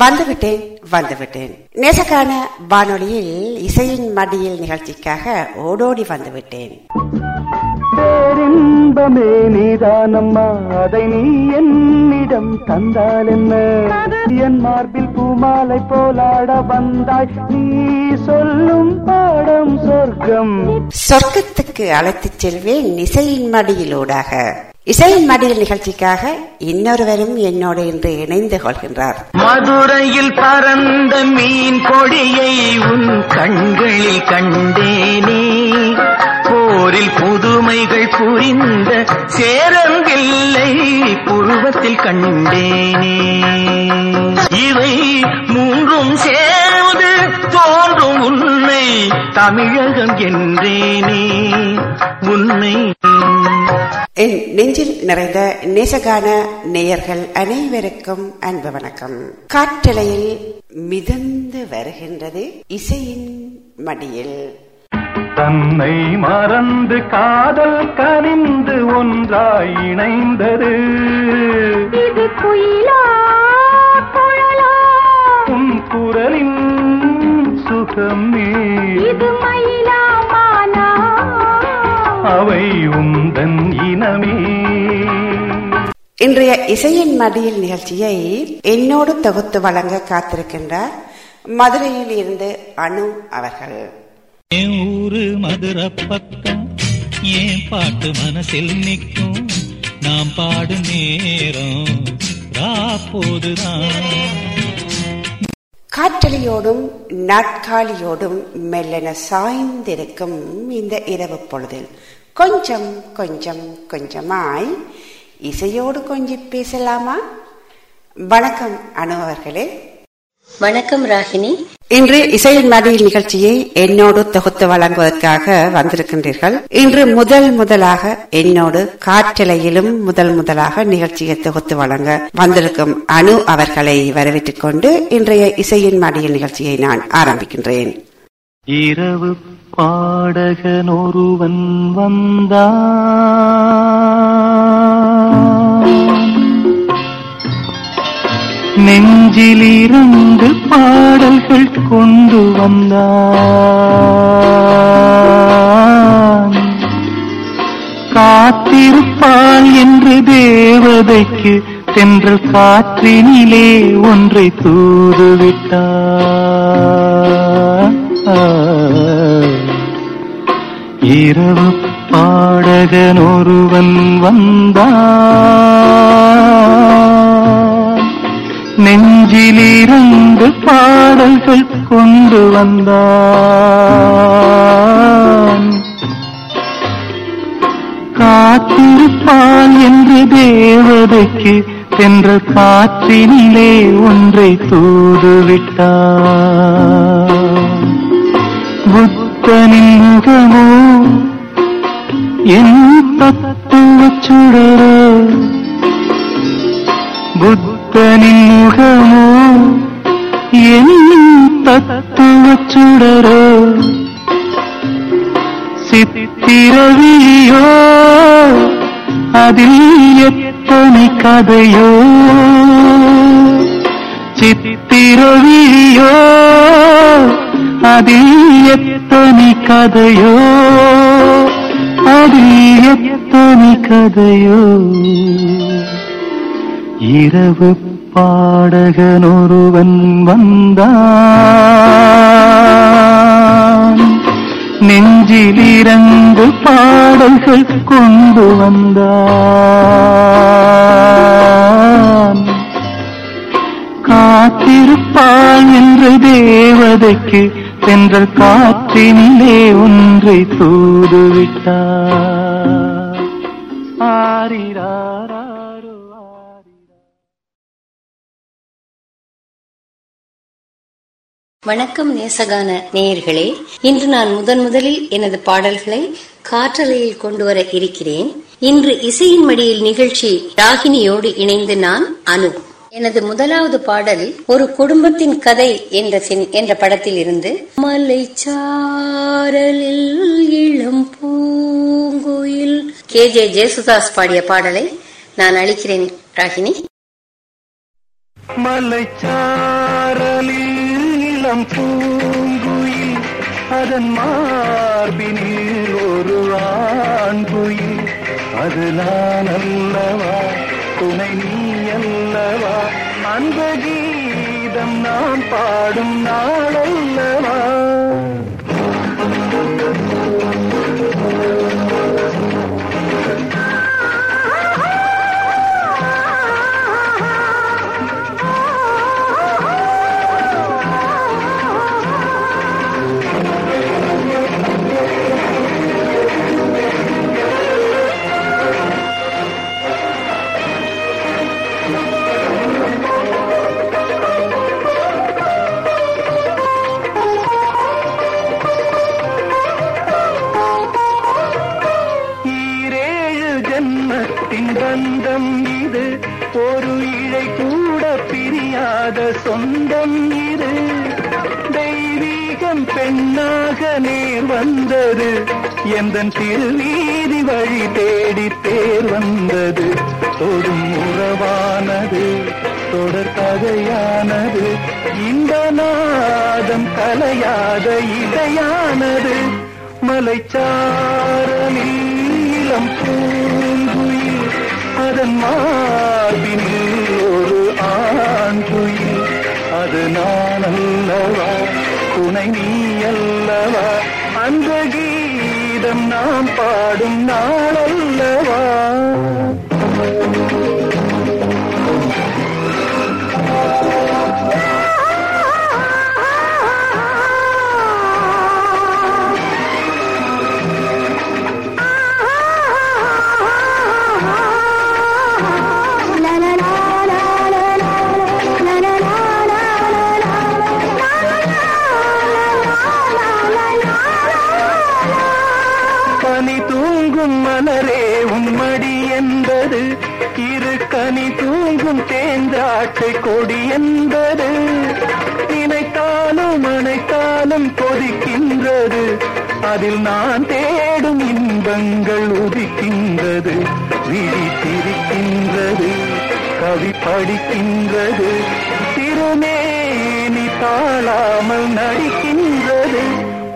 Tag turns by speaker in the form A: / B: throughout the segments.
A: வந்துவிட்டேன் வந்துவிட்டேன். நேசக்கான வானொலியில் இசையின் மடியில் நிகழ்ச்சிக்காக ஓடோடி வந்துவிட்டேன்.
B: பேரின்பமே நீதானம்மா அதை நீ என்னிடம் தந்தால் என்ன என் மார்பில் பூமாலை போலாட வந்தாய் நீ சொல்லும் பாடம் சொர்க்கம்.
A: சொர்க்கத்துக்கு அழைத்துச் செல்வேன் இசையின் மடியிலூடாக இசையின் மடியில் நிகழ்ச்சிக்காக இன்னொருவரும் என்னோடு இன்று இணைந்து கொள்கின்றார்.
B: மதுரையில் பறந்த மீன் கொடியை உன் கண்களில் கண்டேனே. போரில் புதுமைகள் புரிந்த சேரங்கில்லை புருவத்தில் கண்டேனே. இவை மூன்றும் சேர்ந்து தோன்றும் உன்னை தமிழகம் என்றேனே உன்னை
A: என் நெஞ்சில் நிறைந்த நேசகான நேயர்கள் அனைவருக்கும் அன்பு வணக்கம். காற்றலையில் மிதந்து வருகின்றது இசையின் மடியில்.
B: தன்னை மறந்து காதல் கனிந்து ஒன்றாய் இணைந்தது.
C: இது குயிலா குழலா.
B: உன் குரலின் சுகமே
C: இது மயிலா மானா
B: அவை உந்தன் இனமே.
A: இன்றைய இசையின் மடியில் நிகழ்ச்சியை என்னோடு தொகுத்து வழங்க காத்திருக்கின்றார் மதுரையில் இருந்து அனு அவர்கள்.
D: என் ஊரு மதுரை பக்கம் ஏன் பாட்டு மனசில் நிற்கும். நாம் பாடும் நேரம் ராப்போதுதான்
A: காற்றலியோடும் நாட்காலியோடும் மெல்லென சாய்ந்திருக்கும் இந்த இரவு பொழுதில். கொஞ்சம் கொஞ்சம் கொஞ்சமாய் இசையோடு கொஞ்சம் பேசலாமா? வணக்கம் அனுபவர்களே.
E: வணக்கம் ராகினி.
A: இன்று இசையின் மடியில் நிகழ்ச்சியை என்னோடு தொகுத்து வழங்குவதற்காக வந்திருக்கின்றீர்கள். இன்று முதல் முதலாக என்னோடு காற்றலையிலும் முதல் முதலாக நிகழ்ச்சியை தொகுத்து வழங்க வந்திருக்கும் அனு அவர்களை வரவேற்றுக் கொண்டு இன்றைய இசையின் மடியில் நிகழ்ச்சியை நான் ஆரம்பிக்கின்றேன்.
B: இரவு பாடகன் ஒருவன் வந்தான். நெஞ்சிலிருந்து பாடல்கள் கொண்டு வந்தான். காத்திருப்பாள் என்று தேவதைக்கு தென்றல் காற்றினிலே ஒன்றை தூதுவிட்டார் இரவு பாடகன் ஒருவன் வந்தான். நெஞ்சிலிருந்து பாடல்கள் கொண்டு வந்தான். காத்திருப்பாள் என்று தேவதைக்கு சென்ற காற்றினிலே ஒன்றை தூதுவிட்டார் புத்தனின் முகமோ என் தத்துவ சுடரோ? புத்த முகமோ என் தத்துவ சுடரோ சித்திரவியோ அதில் எத்தனை கதையோ சித்திரவியோ அதில் எத்தனை கதையோ அதில் எத்தனை கதையோ இரவு பாடகன் ஒருவன் வந்தான். நெஞ்சிலிரங்கு பாடல்கள் கொண்டு வந்தான். காத்திருப்பாள் என்று தேவதைக்கு சென்ற காற்றினிலே ஒன்றை தூதுவிட்டார். ஆரிரா
E: வணக்கம் நேசகான நேயர்களே இன்று நான் முதன் முதலில் எனது பாடல்களை காற்றலையில் கொண்டு வர இருக்கிறேன். இன்று இசையின் மடியில் நிகழ்ச்சி ராகினியோடு இணைந்து நான் அனு. எனது முதலாவது பாடல் ஒரு குடும்பத்தின் கதை என்ற என்ற படத்தில் இருந்து. மலை சாரலில் இளம் பூங்குயில். கே. ஜே. ஜேசுதாஸ் பாடிய பாடலை நான் அளிக்கிறேன் ராகினி.
B: மலைச்சாரலில் இளம் பூங்குயில் அதன் மார்பினில் ஒரு ஆண்குயில். அது நான் அல்லவா? துணை நீ அல்லவா? அந்த கீதம் நான் பாடும் நாளல்லவா பிரியாத சொந்தம் இரு. தெய்வீகம் பெண்ணாக நேர் வந்தது. எந்தன் திருவீதி வழி தேடி தேர் வந்தது. தொடும் உறவானது தொடர் கதையானது. இந்த நாதம் கலையாத இதையானது மலைச்சாரலீலம் பூங்குயில் அதன் மார்பினில் அது நான் அல்லவா துணை நீ அல்லவா? அந்த கீதம் நாம் பாடும் நாளல்லவா? அதில் நான் தேடும் இன்பங்கள் உதிக்கின்றது விழி சிரிக்கின்றது கவி படிக்கின்றது திருமேனி தாழாமல் நடிக்கின்றது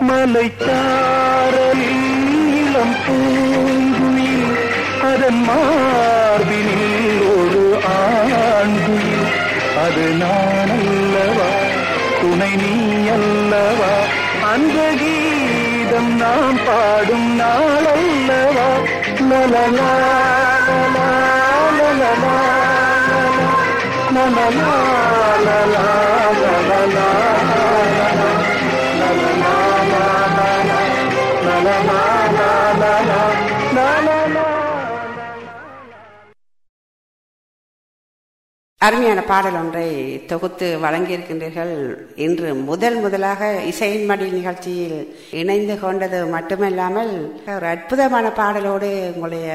B: மலைச்சாரலில் இளம் பூங்குயில் அதன் மார்பினில் ஒரு ஆண்குயில் அது நான் அல்லவா துணை நீ அல்லவா அந்த கீதம் நாம் பாடும் நாளல்லவா லலலா லலலா லலலா லலலா
A: அருமையான பாடல் ஒன்றை தொகுத்து வழங்கியிருக்கின்றீர்கள். இன்று முதல் முதலாக இசையின் மடி நிகழ்ச்சியில் இணைந்து கொண்டது மட்டுமல்லாமல் ஒரு அற்புதமான பாடலோடு உங்களுடைய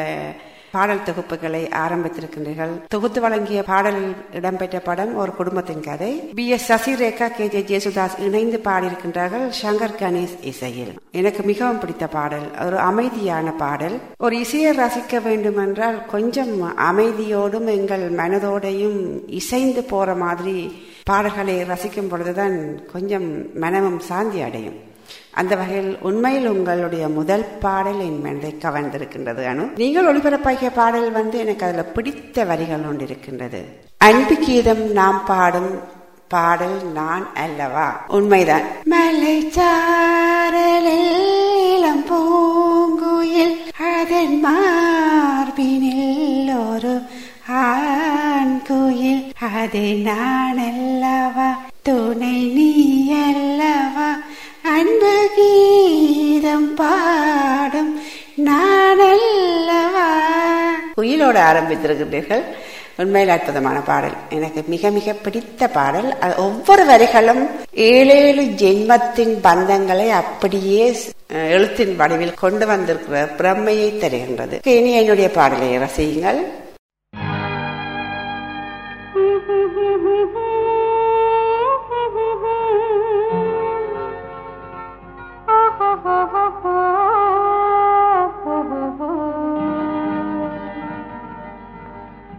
A: பாடல் தொகுப்புகளை ஆரம்பித்திருக்கின்றீர்கள். தொகுத்து வழங்கிய பாடலில் இடம்பெற்ற படம் ஒரு குடும்பத்தின் கதை. P. S. Sasirekha K. J. Jesudas இணைந்து பாடியிருக்கின்றார்கள் சங்கர் கணேஷ் இசையில். எனக்கு மிகவும் பிடித்த பாடல் ஒரு அமைதியான பாடல். ஒரு இசையை ரசிக்க வேண்டும் என்றால் கொஞ்சம் அமைதியோடும் எங்கள் மனதோடையும் இசைந்து போற மாதிரி பாடல்களை ரசிக்கும் பொழுதுதான் கொஞ்சம் மனமும் சாந்தி அடையும். அந்த வகையில் உண்மையில் உங்களுடைய முதல் பாடல் என் மனதை கவர்ந்திருக்கின்றது அனு. நீங்கள் ஒளிபரப்பாகிய பாடல் வந்து எனக்கு அதுல பிடித்த வரிகள் ஒன்று இருக்கின்றது அன்பு கீதம் நாம் பாடும் பாடல் நான் அல்லவா? உண்மைதான். மலை சாரலில் பூங்குயில் அதன் மார்பினில் ஒரு ஆண் குயில். அது நான் அல்லவா? துணை நீ அல்லவா? அன்பு கீதம் பாடும் நானல்லவா குயிலோடு ஆரம்பித்திருக்கின்றீர்கள் உண்மையில் அற்புதமான பாடல். எனக்கு மிக மிக பிடித்த பாடல். அது ஒவ்வொரு வரிகளும் ஏழேழு ஜென்மத்தின் பந்தங்களை அப்படியே எழுத்தின் வடிவில் கொண்டு வந்திருக்கிற பிரம்மையை தருகின்றது. இனி என்னுடைய பாடலை ரசியுங்கள்.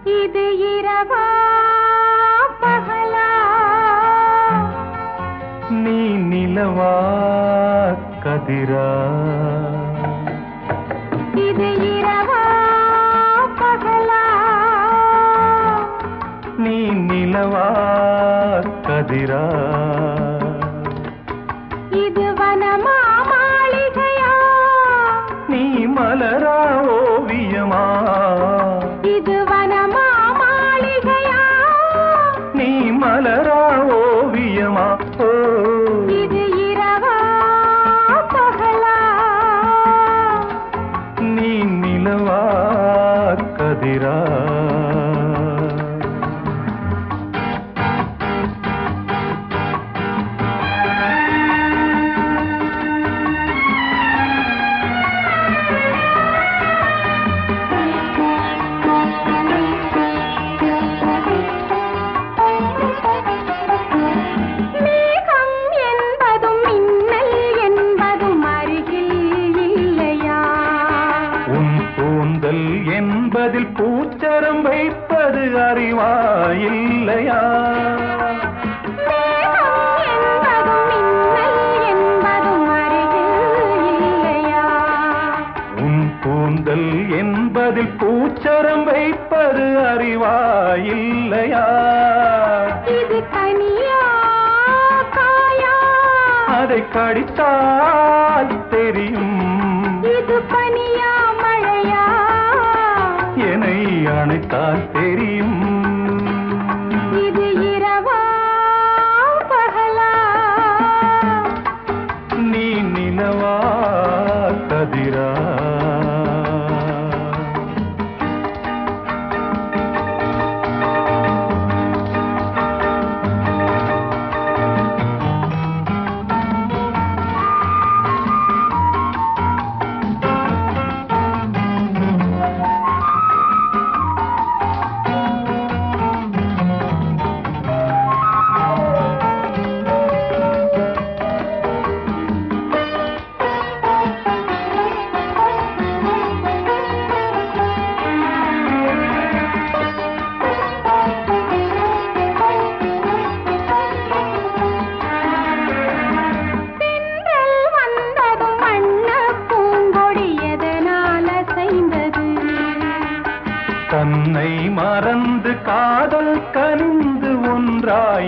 C: இது இரவா? பகலா?
B: நீ நிலவா கதிரா?
C: இது இரவா? பகலா?
B: நீ நிலவா கதிரா? பூச்சரம் வைப்பது அறிவா இல்லையா
C: இது கனியா காயா
B: அதை கடித்தால் தெரியும்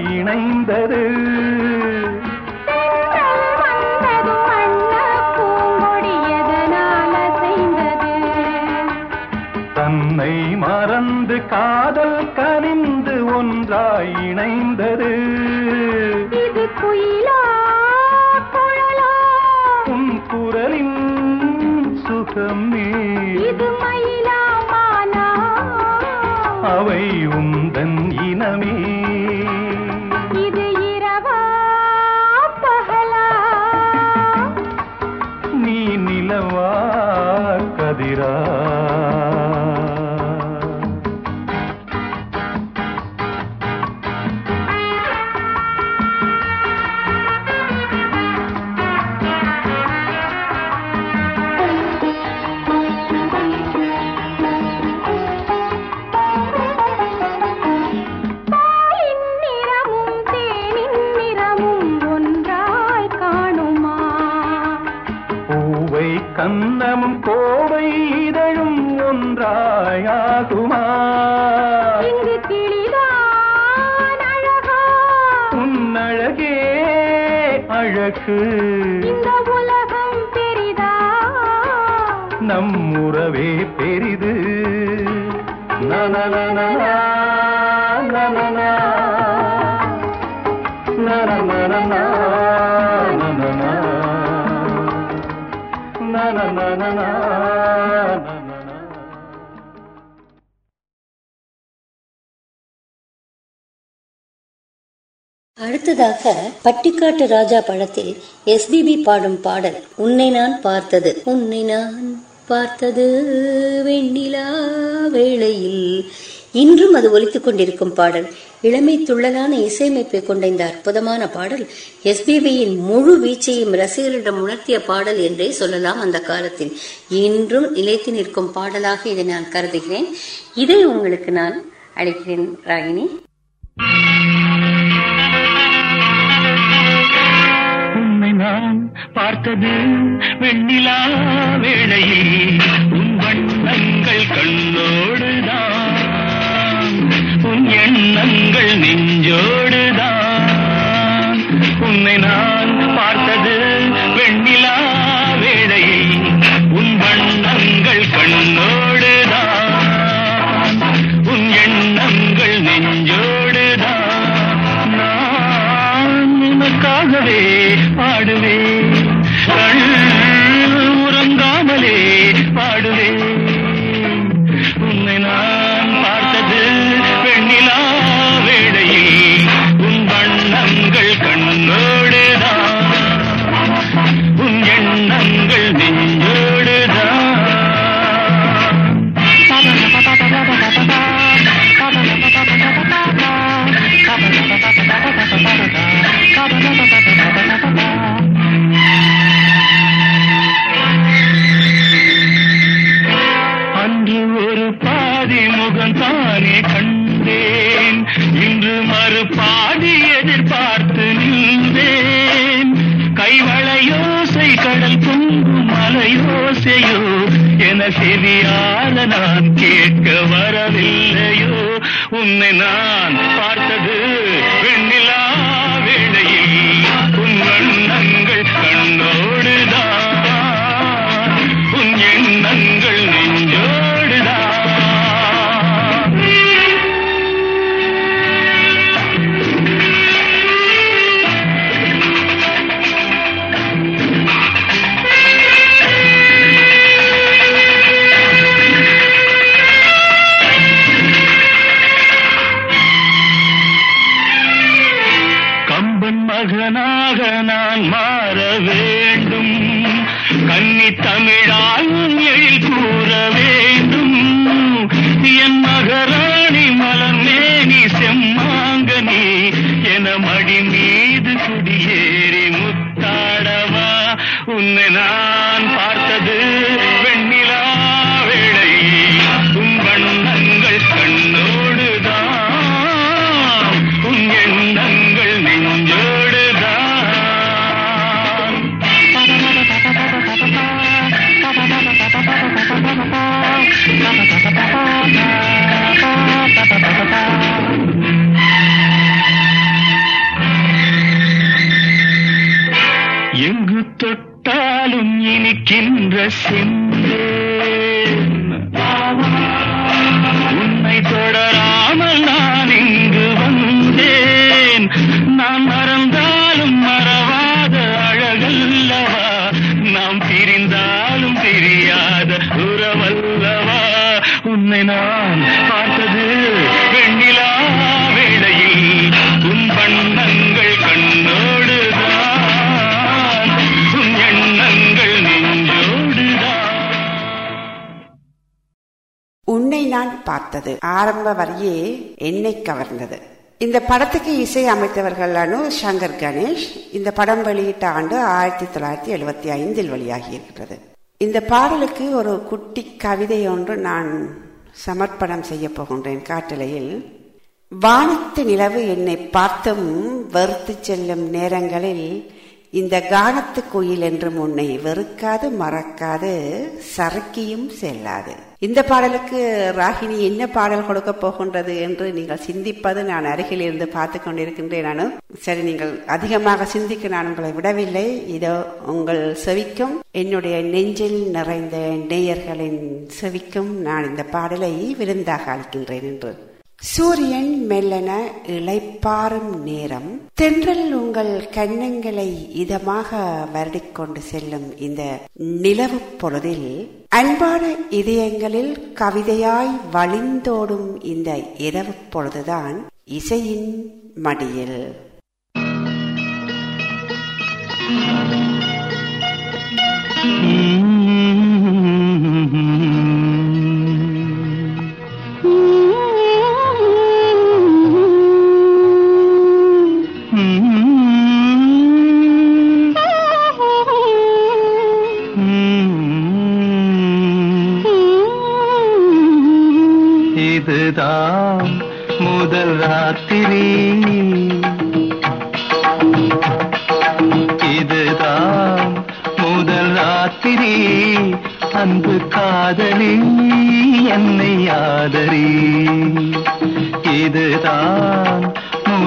B: இணைந்தது. பூவை கன்னமும் கோவை இதழும் ஒன்றாயாகுமா உன்னழகே அழகு.
C: இந்த உலகம் பெரிதா?
B: நம் உறவே பெரிது. நனநனனா, நனனா. நனநனனா,
E: அடுத்ததாக பட்டிக்காட்டு ராஜா படத்தில் எஸ்பிபி பாடும் பாடல் உன்னை நான் பார்த்தது. உன்னை நான் பார்த்தது வெண்ணிலா வேளையில் இன்றும் அது ஒலித்துக் கொண்டிருக்கும் பாடல். இளமை துள்ளலான இசையமைப்பை கொண்ட இந்த அற்புதமான பாடல் எஸ்பிபியின் முழு வீச்சையும் ரசிகரிடம் உணர்த்திய பாடல் என்றே சொல்லலாம் அந்த காலத்தில். இன்றும் நிலைத்து நிற்கும் பாடலாக இதை நான் கருதுகிறேன். இதை உங்களுக்கு நான் அளிக்கிறேன் ராகினி.
B: பார்த்தது வெண்ணிலா வேளையில். நான் கேட்க வரவில்லையோ? உன்னை நான் பார்த்தது நிற்கின்ற சிந்தே பார்த்தது.
A: ஆரம்ப வரியே என்னை கவர்ந்தது. இந்த படத்துக்கு இசை அமைத்தவர்கள் அனு சங்கர் கணேஷ் இந்த படம் வெளியிட்ட ஆண்டு ஆயிரத்தி தொள்ளாயிரத்தி எழுபத்தி ஐந்தில் வெளியாகி இருக்கிறது இந்த பாடலுக்கு ஒரு குட்டி கவிதை ஒன்று நான் சமர்ப்பணம் செய்ய போகின்றேன் காட்டலையில் வானத்து நிலவு என்னை பார்த்தும் வெறுத்து செல்லும் நேரங்களில் இந்த கானத்து கோயில் என்றும் உன்னை வெறுக்காது மறக்காது சறுக்கியும் செல்லாது. இந்த பாடலுக்கு ராகினி என்ன பாடல் கொடுக்க போகின்றது என்று நீங்கள் சிந்திப்பது நான் அருகில் இருந்து பார்த்து கொண்டிருக்கின்றேன் நானும் சரி நீங்கள் அதிகமாக சிந்திக்க நான் உங்களை விடவில்லை. இதோ உங்கள் செவிக்கும் என்னுடைய நெஞ்சில் நிறைந்த நேயர்களின் செவிக்கும் நான் இந்த பாடலை விருந்தாக அளிக்கின்றேன் என்று. சூரியன் மெல்லன இளைப்பாறும் நேரம் தென்றல் உங்கள் கன்னங்களை இதமாக வருடிக்கொண்டு செல்லும் இந்த நிலவு பொழுதில் அன்பான இதயங்களில் கவிதையாய் வழிந்தோடும் இந்த இரவு பொழுதுதான் இசையின் மடியில்.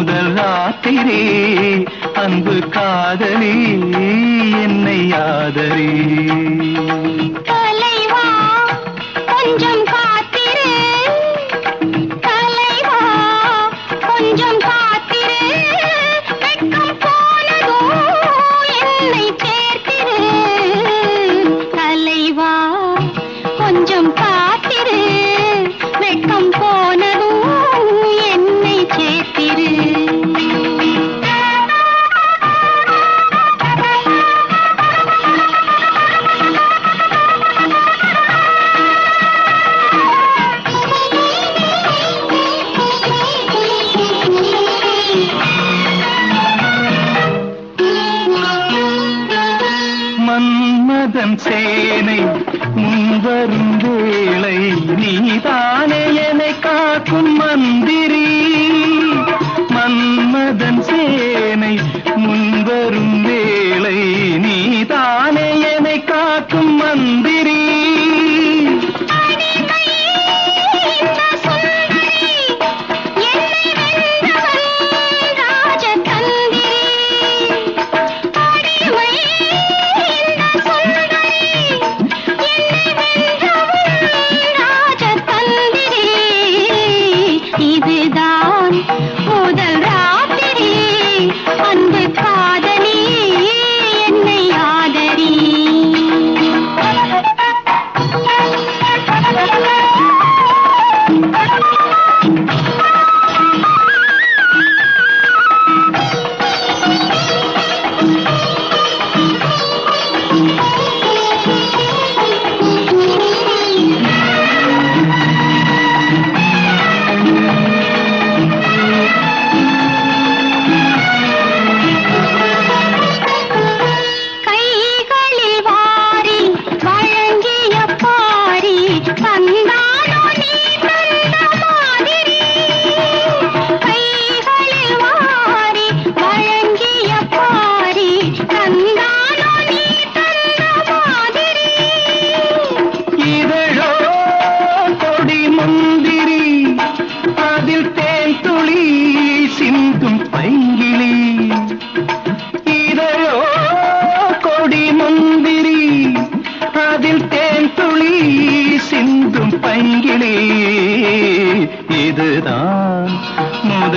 B: முதல் ராத்திரி
C: அன்பு காதலி என்னை ஆதரி.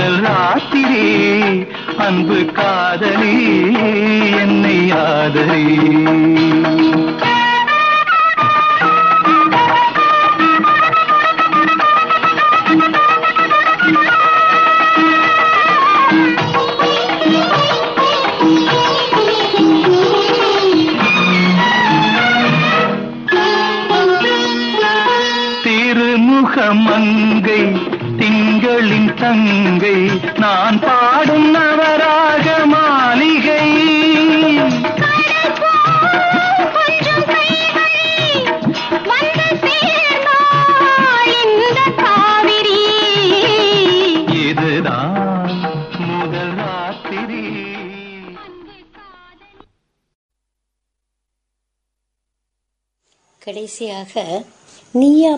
C: முதல் ராத்திரி அன்பு காதலி என்னை ஆதரி.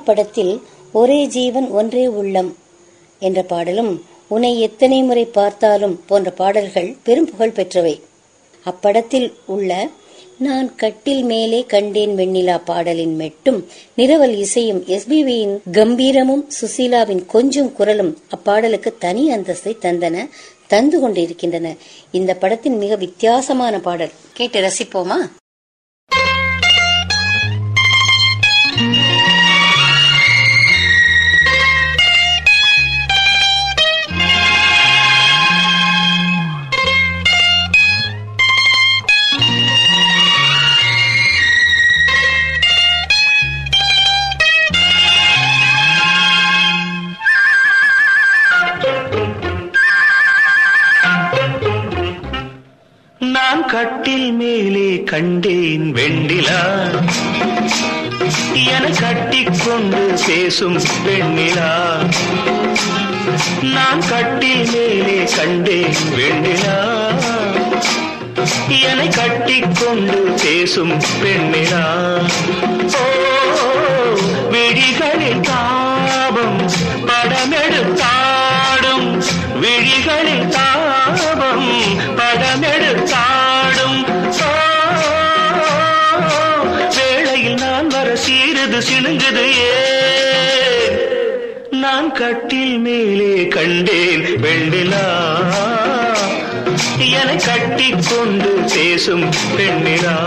E: படத்தில் ஒரே ஜீவன் ஒன்றே உள்ளம் என்ற பாடலும் உன்னை எத்தனை முறை பார்த்தாலும் போன்ற பாடல்கள் பெரும் புகழ் பெற்றவை. அப்படத்தில் உள்ள நான் கட்டில் மேலே கண்டேன் வெண்ணிலா பாடலின் மெட்டும் நிரவல் இசையும் எஸ்பிபியின் கம்பீரமும் சுசீலாவின் கொஞ்சம் குரலும் அப்பாடலுக்கு தனி அந்தஸ்தை தந்தன தந்து கொண்டிருக்கின்றன. இந்த படத்தின் மிக வித்தியாசமான பாடல். கேட்டு ரசிப்போமா?
C: மேலே கண்டேன் வெண்டிலா என கட்டிக்கொண்டு பேசும் பெண்ணிலா நான் கட்டில் மேலே கண்டேன் வெண்ணிலா.
F: என கட்டிக்கொண்டு பேசும் பெண்ணிலா ஓ விழிகளில் தாபம் படமெடுத்தாடும் சிணுங்குது சிணுங்குது நான் கட்டில் மேலே கண்டேன் வெண்ணிலா என
G: கட்டி கொண்டு பேசும் பெண்ணிலா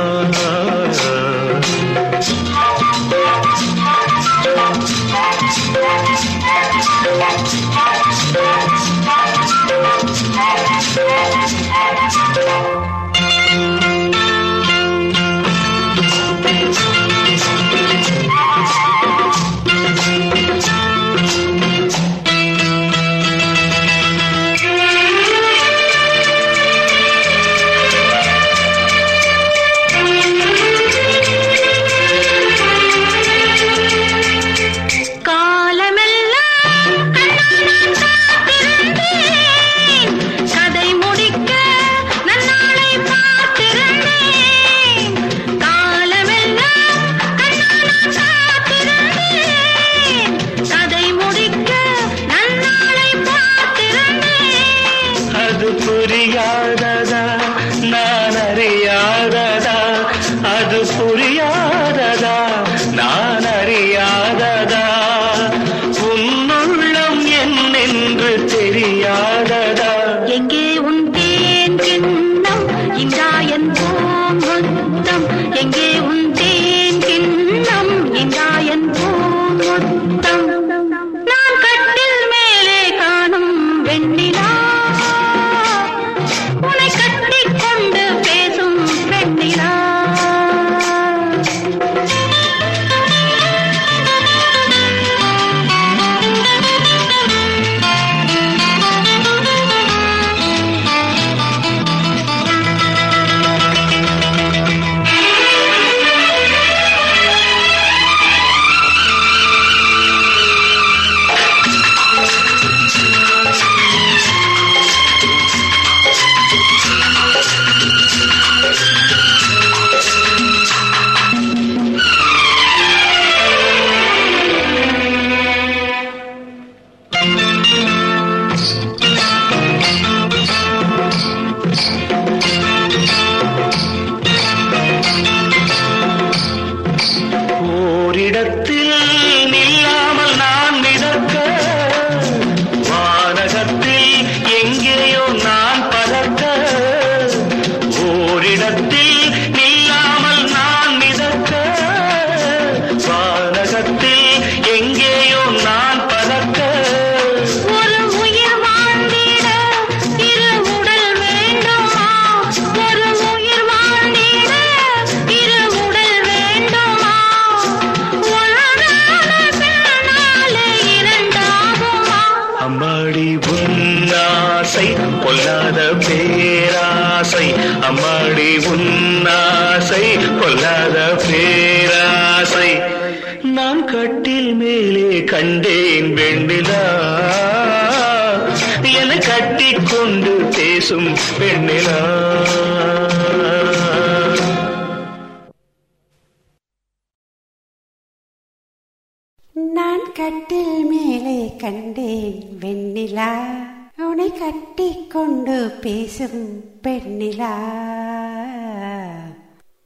F: வெண்ணிலா
A: உன்னை கட்டிக்கொண்டு பேசும் பெண்ணிலா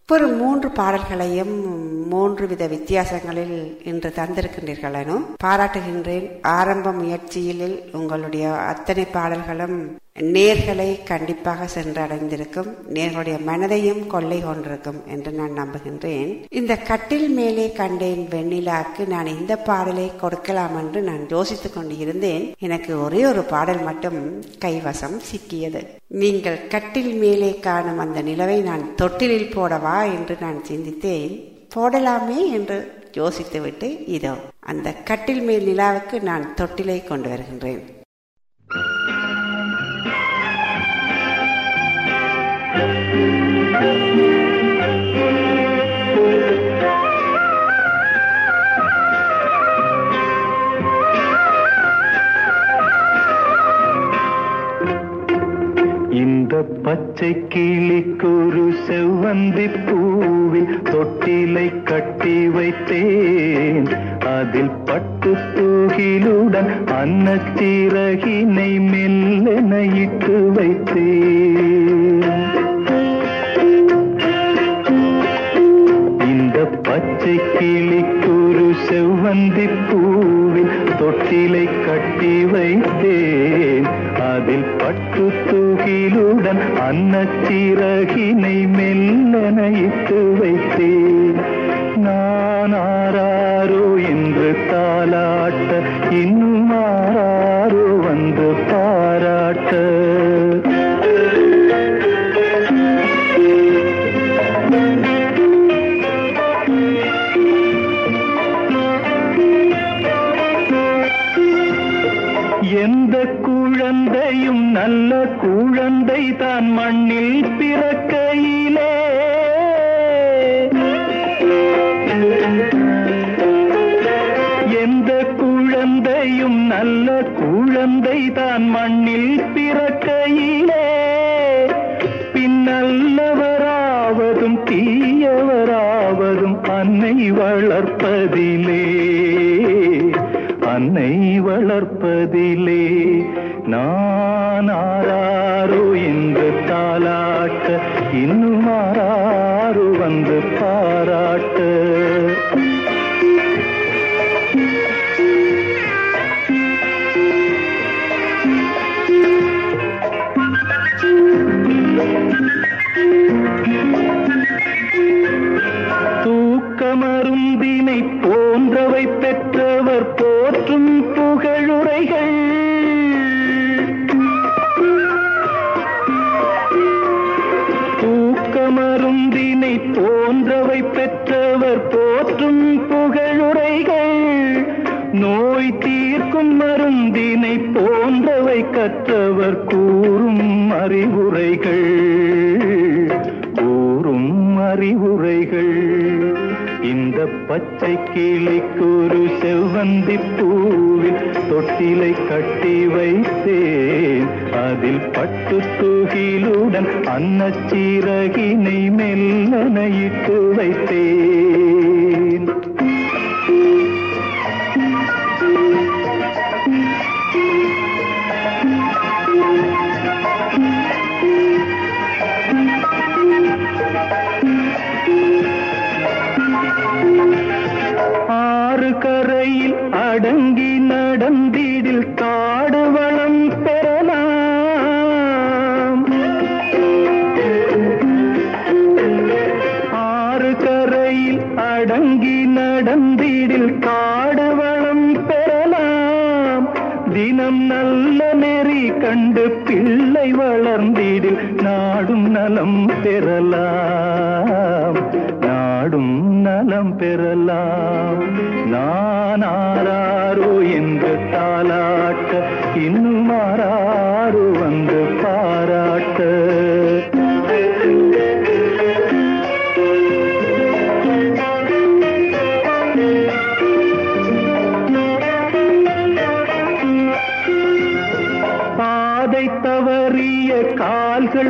A: ஒரு மூன்று பாடல்களையும் மூன்று வித வித்தியாசங்களில் இன்று தந்திருக்கின்றீர்கள் பாராட்டுகின்றேன் ஆரம்ப முயற்சியில் உங்களுடைய அத்தனை பாடல்களும் நேர்களை கண்டிப்பாக சென்றடைந்திருக்கும் நேர்களுடைய மனதையும் கொள்ளை கொண்டிருக்கும் என்று நான் நம்புகின்றேன். இந்த கட்டில் மேலே கண்டேன் வெண்ணிலாக்கு நான் இந்த பாடலை கொடுக்கலாம் என்று நான் யோசித்துக் கொண்டு இருந்தேன் எனக்கு ஒரே ஒரு பாடல் மட்டும் கைவசம் சிக்கியது. நீங்கள் கட்டில் மேலே காணும் அந்த நிலவை நான் தொட்டிலில் போடவா என்று நான் சிந்தித்தேன். போடலாமே என்று யோசித்துவிட்டு இதோ அந்த கட்டில் மேல் நிலாவுக்கு நான் தொட்டிலை கொண்டு வருகின்றேன்.
F: பச்சை
B: பச்சை கிளிக்கொரு செவ்வந்தி பூவில் தொட்டிலை கட்டி வைத்தேன். அதில் பட்டு தூகிலுடன் அன்னச்சிறகினை மெல்லென இட்டு வைத்தேன். பச்சை கிளிக்கொரு செவ்வந்தி பூவில் தொட்டிலை கட்டி வைத்தேன். அதில் பட்டு தூகிலுடன் அன்னச்சிறகினை மெல்லனைத்து வைத்தேன். நான் ஆராரோ என்று தாளாட்ட இன்னும் ஆராரோ வந்து பாராட்ட घर पर கட்டி வைத்தேன் அதில் பட்டு தூகிலுடன் அன்னச்சீரகினை மெல்லனையிட்டு வைத்தேன். தினம் நல்ல நெறி கண்டு பிள்ளை வளர்ந்திடில் நாடும் நலம் பெறலாம். நாடும் நலம் பெறலாம். நானா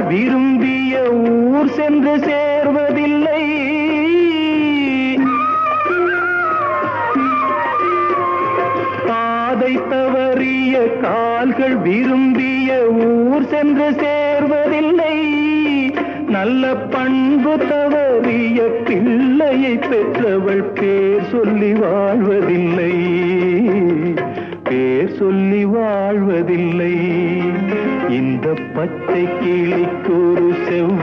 B: விரும்பிய ஊர் சென்று சேர்வதில்லை. பாதை தவறிய கால்கள் விரும்பிய ஊர் சென்று சேர்வதில்லை. நல்ல பண்பு தவறிய பிள்ளையை பெற்றவள் பேர் சொல்லி வாழ்வதில்லை. பேர் சொல்லி வாழ்வதில்லை. இந்த பச்சை கிளிக்கு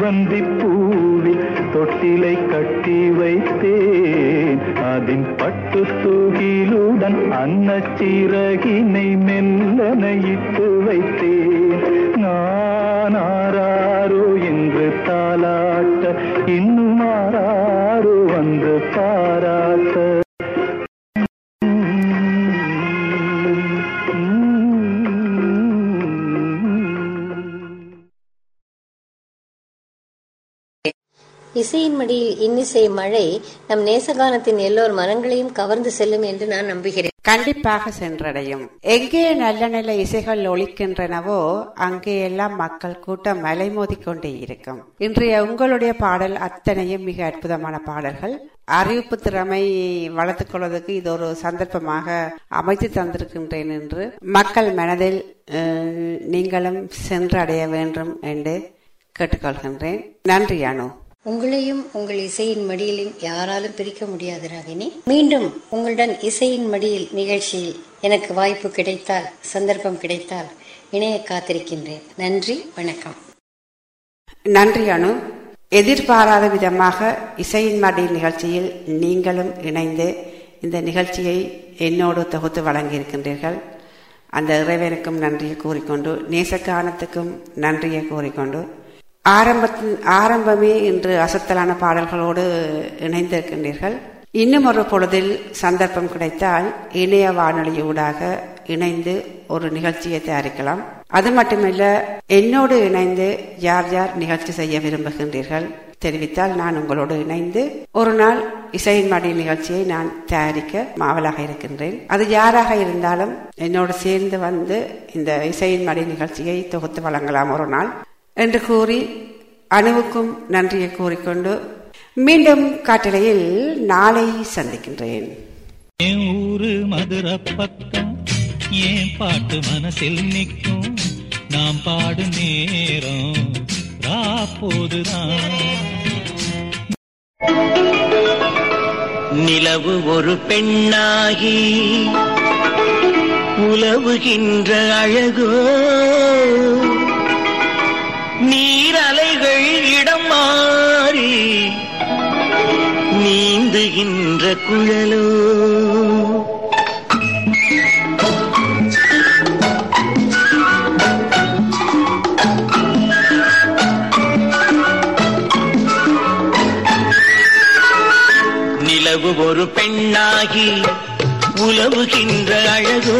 B: செவ்வந்தி பூவில் தொட்டிலை கட்டி வைத்தேன். அதன் பட்டு தூகிலுடன் அன்னச்சிறகினை மெல்லன இட்டு வைத்தேன். நான் ஆராரோ என்று தாளாட்ட இன்னும் ஆராரோ வந்து
E: இசையின் மடியில் இன்னிசை மழை நம் நேசகானத்தின் எல்லோர் மரங்களையும் கவர்ந்து செல்லும் என்று நான் நம்புகிறேன்.
A: கண்டிப்பாக சென்றடையும். எங்கே நல்ல நல்ல இசைகள் ஒழிக்கின்றனவோ அங்கே எல்லாம் மக்கள் கூட்டம் மலைமோதி கொண்டே இருக்கும். இன்றைய உங்களுடைய பாடல் அத்தனையும் மிக அற்புதமான பாடல்கள். அறிவிப்பு திறமை வளர்த்துக் கொள்வதற்கு இது ஒரு சந்தர்ப்பமாக அமைத்து தந்திருக்கின்றேன் என்று மக்கள் மனதில் நீங்களும் சென்றடைய வேண்டும் என்று கேட்டுக்கொள்கின்றேன். நன்றி அனு.
E: உங்களையும் உங்கள் இசையின் மடியிலும் யாராலும் பிரிக்க முடியாது ராகினி. மீண்டும் உங்களுடன் இசையின் மடியில் நிகழ்ச்சியில் எனக்கு வாய்ப்பு கிடைத்தால் சந்தர்ப்பம் கிடைத்தால் இணைய காத்திருக்கின்றேன். நன்றி வணக்கம்.
A: நன்றி அனு. எதிர்பாராத விதமாக இசையின் மடியில் நிகழ்ச்சியில் நீங்களும் இணைந்து இந்த நிகழ்ச்சியை என்னோடு தொகுத்து வழங்கியிருக்கின்றீர்கள். அந்த இறைவனுக்கும் நன்றியை கூறிக்கொண்டு நேசக்கானத்துக்கும் நன்றியை கூறிக்கொண்டு ஆரம்பத்தின் ஆரம்பமே இன்று அசத்தலான பாடல்களோடு இணைந்திருக்கின்றீர்கள். இன்னும் ஒரு பொழுதில் சந்தர்ப்பம் கிடைத்தால் இணைய வானொலியூடாக இணைந்து ஒரு நிகழ்ச்சியை தயாரிக்கலாம். அது மட்டுமல்ல என்னோடு இணைந்து யார் யார் நிகழ்ச்சி செய்ய விரும்புகின்றீர்கள் தெரிவித்தால் நான் உங்களோடு இணைந்து ஒரு நாள் இசையின் மடி நிகழ்ச்சியை நான் தயாரிக்க மாவலாக இருக்கின்றேன். அது யாராக இருந்தாலும் என்னோடு சேர்ந்து வந்து இந்த இசையின் மடி நிகழ்ச்சியை தொகுத்து வழங்கலாம் ஒரு நாள். என்று கூறி அணுவுக்கும் நன்றியை கூறிக்கொண்டு மீண்டும் காட்டலையில் நாளை சந்திக்கின்றேன்.
D: என் ஊரு மதுரை பக்கம் ஏன் பாட்டு மனசில் நிற்கும். நாம் பாடும் நேரம் ராப்போதுதான்
F: நிலவு ஒரு பெண்ணாகி உலவுகின்ற அழகோ. நீரலைகள் இடம் மாறி நீந்துகின்ற குழலோ. நிலவு ஒரு பெண்ணாகி உலவுகின்ற அழகோ.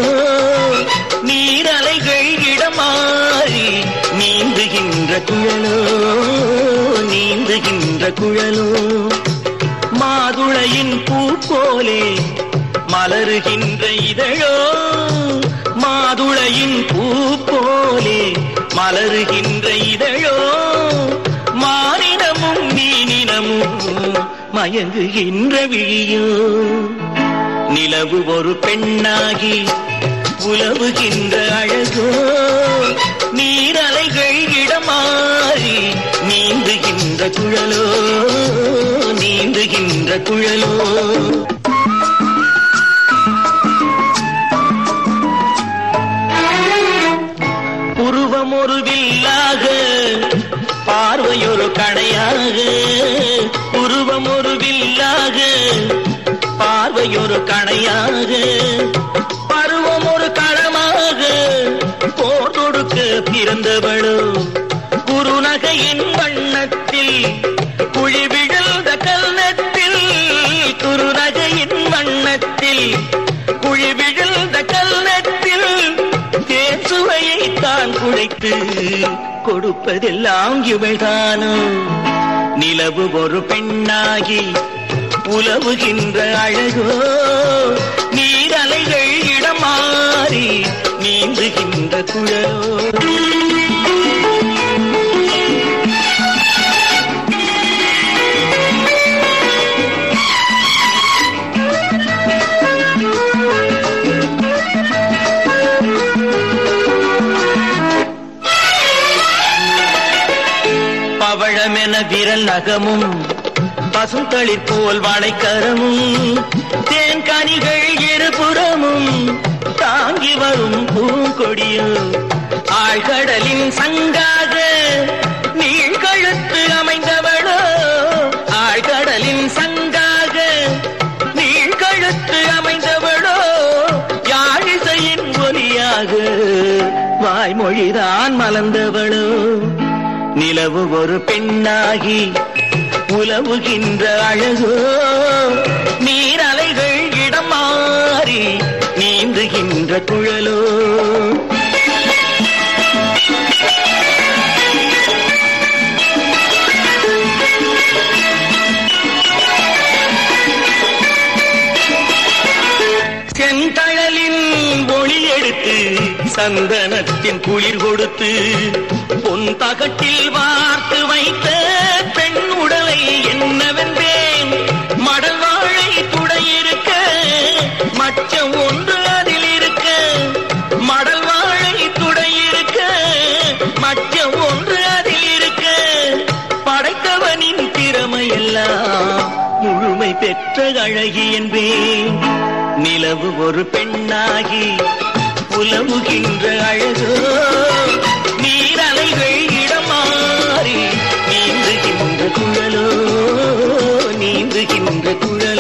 F: நீரலைகள் வழி நீந்துகின்ற குழலோ நீந்துகின்ற குழலோ. மாதுளையின் பூ போலே மலருகின்ற இதழோ மாதுளையின் பூ போலே மலருகின்ற இதழோ. மானினமும் மீனினமும் மயங்குகின்ற விழியோ. நிலவு ஒரு பெண்ணாகி உலவுகின்ற அழகோ. நீந்துகின்ற குழலோ நீந்துகின்ற குழலோ. உருவம் ஒரு வில்லாக பார்வையொரு கடையாக உருவம் ஒரு வில்லாக பார்வையொரு கடையாக பருவம் ஒரு களமாக போர் தொடுக்க பிறந்தவளோ. நகையின் வண்ணத்தில் குழி விழுந்த கல்நத்தில் குறுநகையின் வண்ணத்தில் குழி விழுந்த கல்நத்தில் தேன் தான் குழைத்து கொடுப்பதெல்லாம் இவைதானோ நிலவு ஒரு பெண்ணாகி உலவுகின்ற அழகோ? நீரலைகள் இடமாறி நீந்துகின்ற குழலோ? விரல் நகமும் பசுந்தளிர் போல் வாழைக்கரமும் தேன்கனிகள் இருபுறமும் தாங்கி வரும் பூங்கொடியும் ஆழ்கடலின் சங்காக நீழ்கழுத்து அமைந்தவளோ ஆழ்கடலின் சங்காக நீழ்கழுத்து அமைந்தவளோ யாழிசையின் ஒலியாக வாய்மொழிதான் மலர்ந்தவளோ. நிலவு ஒரு பெண்ணாகி உலவுகின்ற அழகோ. நீரலைகள் இடம் மாறி நீந்துகின்ற குழலோ. செந்தழலின் ஒளி எடுத்து சந்தனத்தின் குளிர் கொடுத்து உன் தகட்டில் வார்த்து வைத்த பெண் உடலை என்னவென்றேன்? மடல் வாழை துடையிருக்க மச்சம் ஒன்று அதில் இருக்க. மடல் வாழை துடையிருக்க மச்சம் ஒன்று அதில் இருக்க. படைத்தவனின் திறமையெல்லாம் முழுமை பெற்ற அழகி என்பேன். நிலவு ஒரு பெண்ணாகி புலவுகின்ற அழகோ குழலோ நீந்துகின்ற குழல்